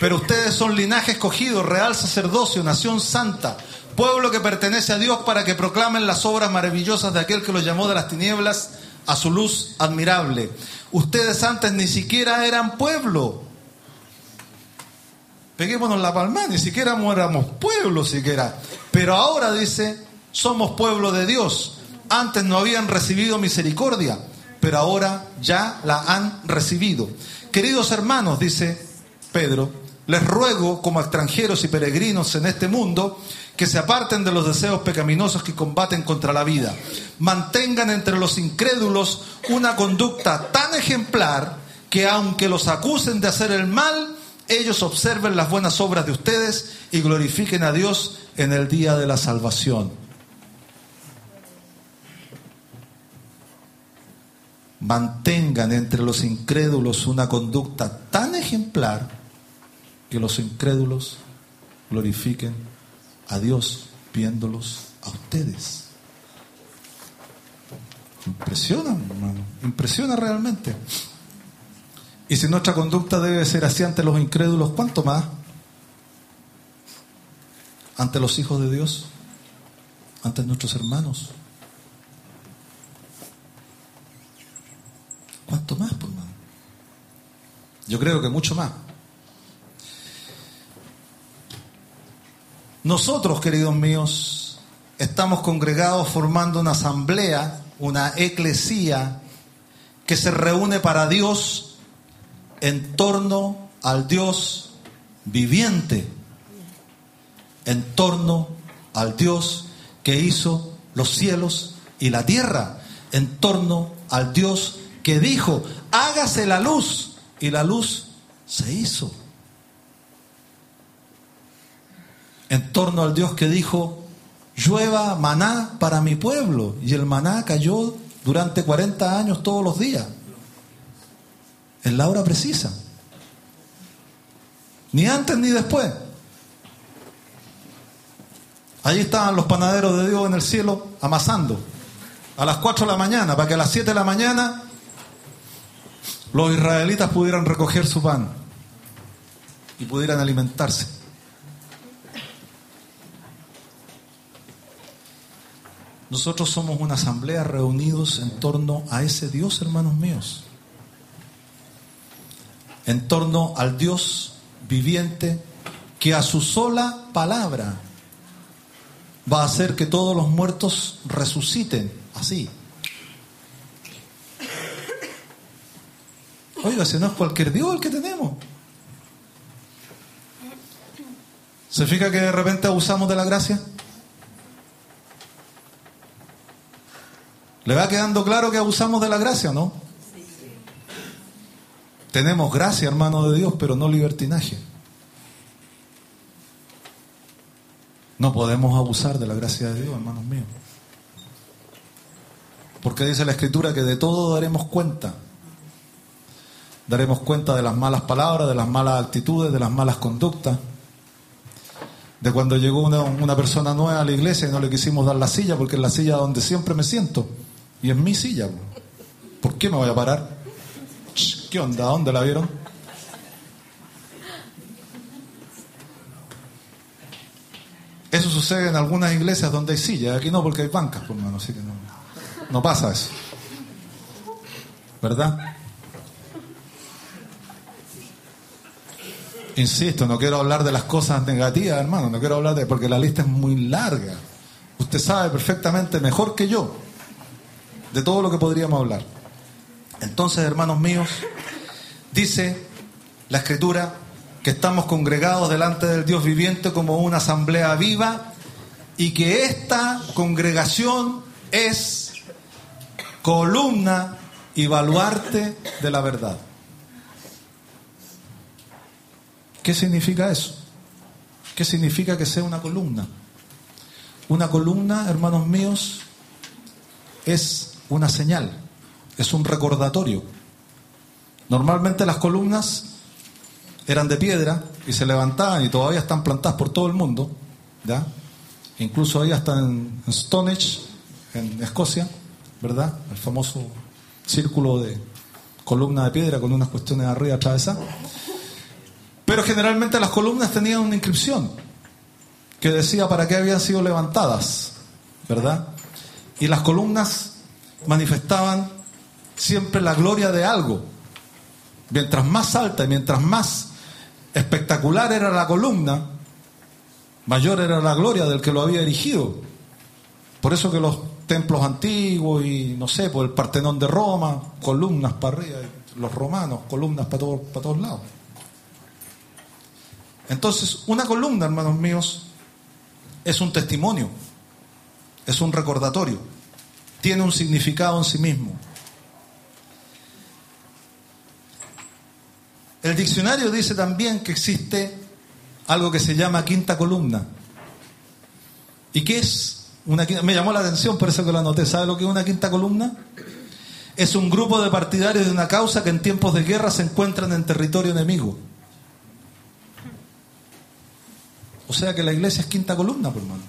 Pero ustedes son linaje escogido, real sacerdocio, nación santa, pueblo que pertenece a Dios para que proclamen las obras maravillosas de aquel que los llamó de las tinieblas a su luz admirable. Ustedes antes ni siquiera eran pueblo. Peguémonos la palma, ni siquiera éramos pueblo siquiera. Pero ahora dice, somos pueblo de Dios. Antes no habían recibido misericordia, pero ahora ya la han recibido. Queridos hermanos, dice Pedro, les ruego como extranjeros y peregrinos en este mundo que se aparten de los deseos pecaminosos que combaten contra la vida. Mantengan entre los incrédulos una conducta tan ejemplar que aunque los acusen de hacer el mal, ellos observen las buenas obras de ustedes y glorifiquen a Dios en el día de la salvación. Mantengan entre los incrédulos una conducta tan ejemplar que los incrédulos glorifiquen a Dios viéndolos a ustedes. Impresiona, hermano, impresiona realmente. Y si nuestra conducta debe ser así ante los incrédulos, ¿cuánto más? Ante los hijos de Dios, ante nuestros hermanos. ¿Cuánto más, pues, hermano? Yo creo que mucho más. Nosotros, queridos míos, estamos congregados formando una asamblea, una eclesía que se reúne para Dios en torno al Dios viviente, en torno al Dios que hizo los cielos y la tierra, en torno al Dios que dijo, hágase la luz, y la luz se hizo. En torno al Dios que dijo, llueva maná para mi pueblo, y el maná cayó durante 40 años todos los días en la hora precisa. Ni antes ni después. Allí estaban los panaderos de Dios en el cielo amasando a las 4 de la mañana para que a las 7 de la mañana los israelitas pudieran recoger su pan y pudieran alimentarse. Nosotros somos una asamblea reunidos en torno a ese Dios, hermanos míos en torno al Dios viviente que a su sola palabra va a hacer que todos los muertos resuciten así. Oiga, si no es cualquier Dios el que tenemos. ¿Se fija que de repente abusamos de la gracia? ¿Le va quedando claro que abusamos de la gracia, no? Tenemos gracia, hermano de Dios, pero no libertinaje. No podemos abusar de la gracia de Dios, hermanos míos. Porque dice la Escritura que de todo daremos cuenta. Daremos cuenta de las malas palabras, de las malas actitudes, de las malas conductas. De cuando llegó una, una persona nueva a la iglesia y no le quisimos dar la silla porque es la silla donde siempre me siento. Y es mi silla. ¿Por qué me voy a parar? ¿Qué onda? ¿Dónde la vieron? Eso sucede en algunas iglesias donde hay sillas, aquí no porque hay bancas, por menos, así que no, no pasa eso. ¿Verdad? Insisto, no quiero hablar de las cosas negativas, hermano, no quiero hablar de porque la lista es muy larga. Usted sabe perfectamente mejor que yo de todo lo que podríamos hablar. Entonces, hermanos míos, dice la escritura que estamos congregados delante del Dios viviente como una asamblea viva y que esta congregación es columna y baluarte de la verdad. ¿Qué significa eso? ¿Qué significa que sea una columna? Una columna, hermanos míos, es una señal es un recordatorio. Normalmente las columnas eran de piedra y se levantaban y todavía están plantadas por todo el mundo, ¿ya? Incluso ahí hasta en, Stonehenge, en Escocia, ¿verdad? El famoso círculo de columna de piedra con unas cuestiones arriba atravesadas. Pero generalmente las columnas tenían una inscripción que decía para qué habían sido levantadas, ¿verdad? Y las columnas manifestaban siempre la gloria de algo. Mientras más alta y mientras más espectacular era la columna, mayor era la gloria del que lo había erigido. Por eso que los templos antiguos y no sé, por el Partenón de Roma, columnas para arriba, los romanos, columnas para, todos para todos lados. Entonces, una columna, hermanos míos, es un testimonio, es un recordatorio, tiene un significado en sí mismo. El diccionario dice también que existe algo que se llama quinta columna. ¿Y qué es una Me llamó la atención, por eso que lo anoté. ¿Sabe lo que es una quinta columna? Es un grupo de partidarios de una causa que en tiempos de guerra se encuentran en territorio enemigo. O sea que la iglesia es quinta columna, por hermano.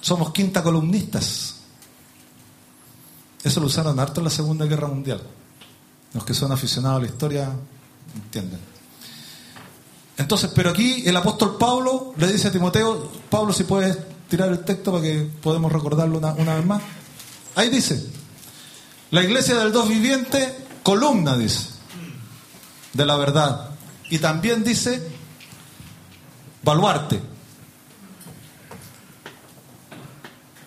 Somos quinta columnistas. Eso lo usaron harto en la Segunda Guerra Mundial. Los que son aficionados a la historia entienden. Entonces, pero aquí el apóstol Pablo le dice a Timoteo, Pablo, si puedes tirar el texto para que podamos recordarlo una, una vez más. Ahí dice, la iglesia del dos viviente, columna, dice, de la verdad. Y también dice, baluarte.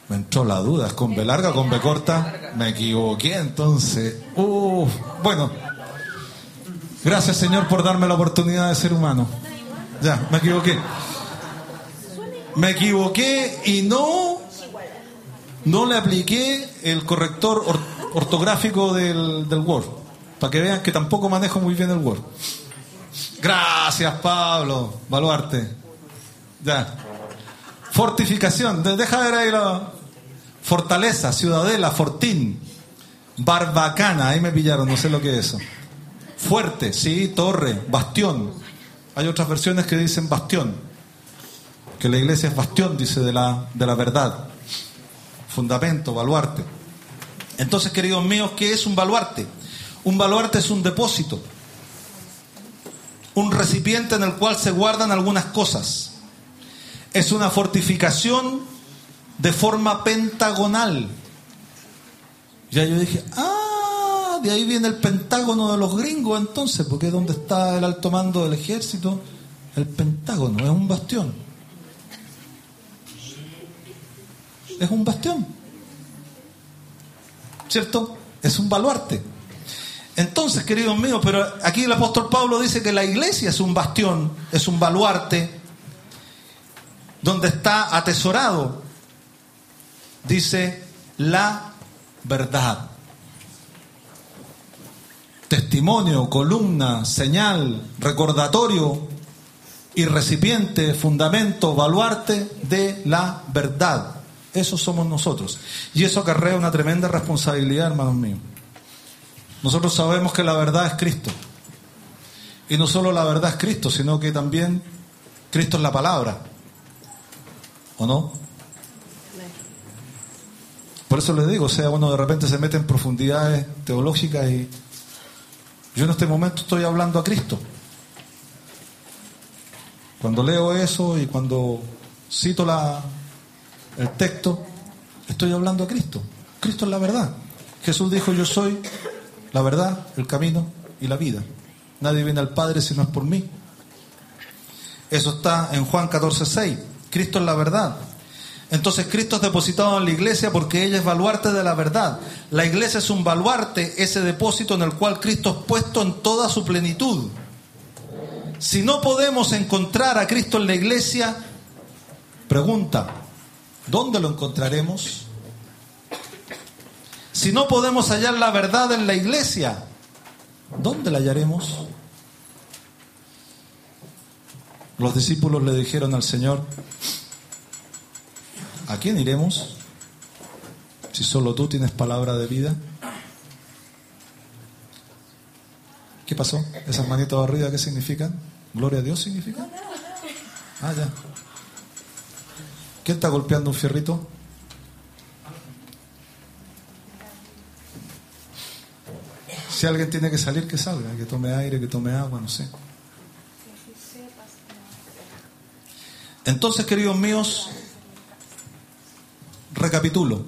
Me entró la duda, ¿es con B larga con B corta? Me equivoqué entonces. bueno, gracias Señor por darme la oportunidad de ser humano. Ya, me equivoqué. Me equivoqué y no, no le apliqué el corrector ortográfico del, del Word. Para que vean que tampoco manejo muy bien el Word. Gracias, Pablo. Baluarte. Ya. Fortificación. Deja ver ahí la. Fortaleza, ciudadela, fortín. Barbacana. Ahí me pillaron, no sé lo que es eso. Fuerte, sí, torre, bastión. Hay otras versiones que dicen bastión. Que la iglesia es bastión, dice, de la, de la verdad. Fundamento, baluarte. Entonces, queridos míos, ¿qué es un baluarte? Un baluarte es un depósito. Un recipiente en el cual se guardan algunas cosas es una fortificación de forma pentagonal. Ya yo dije, ah, de ahí viene el pentágono de los gringos entonces, porque es donde está el alto mando del ejército, el pentágono, es un bastión. Es un bastión. ¿Cierto? Es un baluarte. Entonces, queridos míos, pero aquí el apóstol Pablo dice que la iglesia es un bastión, es un baluarte, donde está atesorado, dice la verdad. Testimonio, columna, señal, recordatorio y recipiente, fundamento, baluarte de la verdad. Eso somos nosotros. Y eso acarrea una tremenda responsabilidad, hermanos míos. Nosotros sabemos que la verdad es Cristo. Y no solo la verdad es Cristo, sino que también Cristo es la palabra. ¿O no? Por eso les digo, o sea, uno de repente se mete en profundidades teológicas y yo en este momento estoy hablando a Cristo. Cuando leo eso y cuando cito la, el texto, estoy hablando a Cristo. Cristo es la verdad. Jesús dijo, yo soy la verdad, el camino y la vida. Nadie viene al Padre si no es por mí. Eso está en Juan 14, 6. Cristo es la verdad. Entonces Cristo es depositado en la iglesia porque ella es baluarte de la verdad. La iglesia es un baluarte, ese depósito en el cual Cristo es puesto en toda su plenitud. Si no podemos encontrar a Cristo en la iglesia, pregunta, ¿dónde lo encontraremos? Si no podemos hallar la verdad en la iglesia, ¿dónde la hallaremos? Los discípulos le dijeron al Señor, ¿a quién iremos? Si solo tú tienes palabra de vida. ¿Qué pasó? ¿Esas manitos arriba qué significan? ¿Gloria a Dios significa? Ah, ya. ¿Quién está golpeando un fierrito? Si alguien tiene que salir, que salga, que tome aire, que tome agua, no sé. Entonces, queridos míos, recapitulo.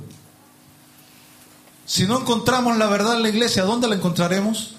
Si no encontramos la verdad en la iglesia, ¿dónde la encontraremos?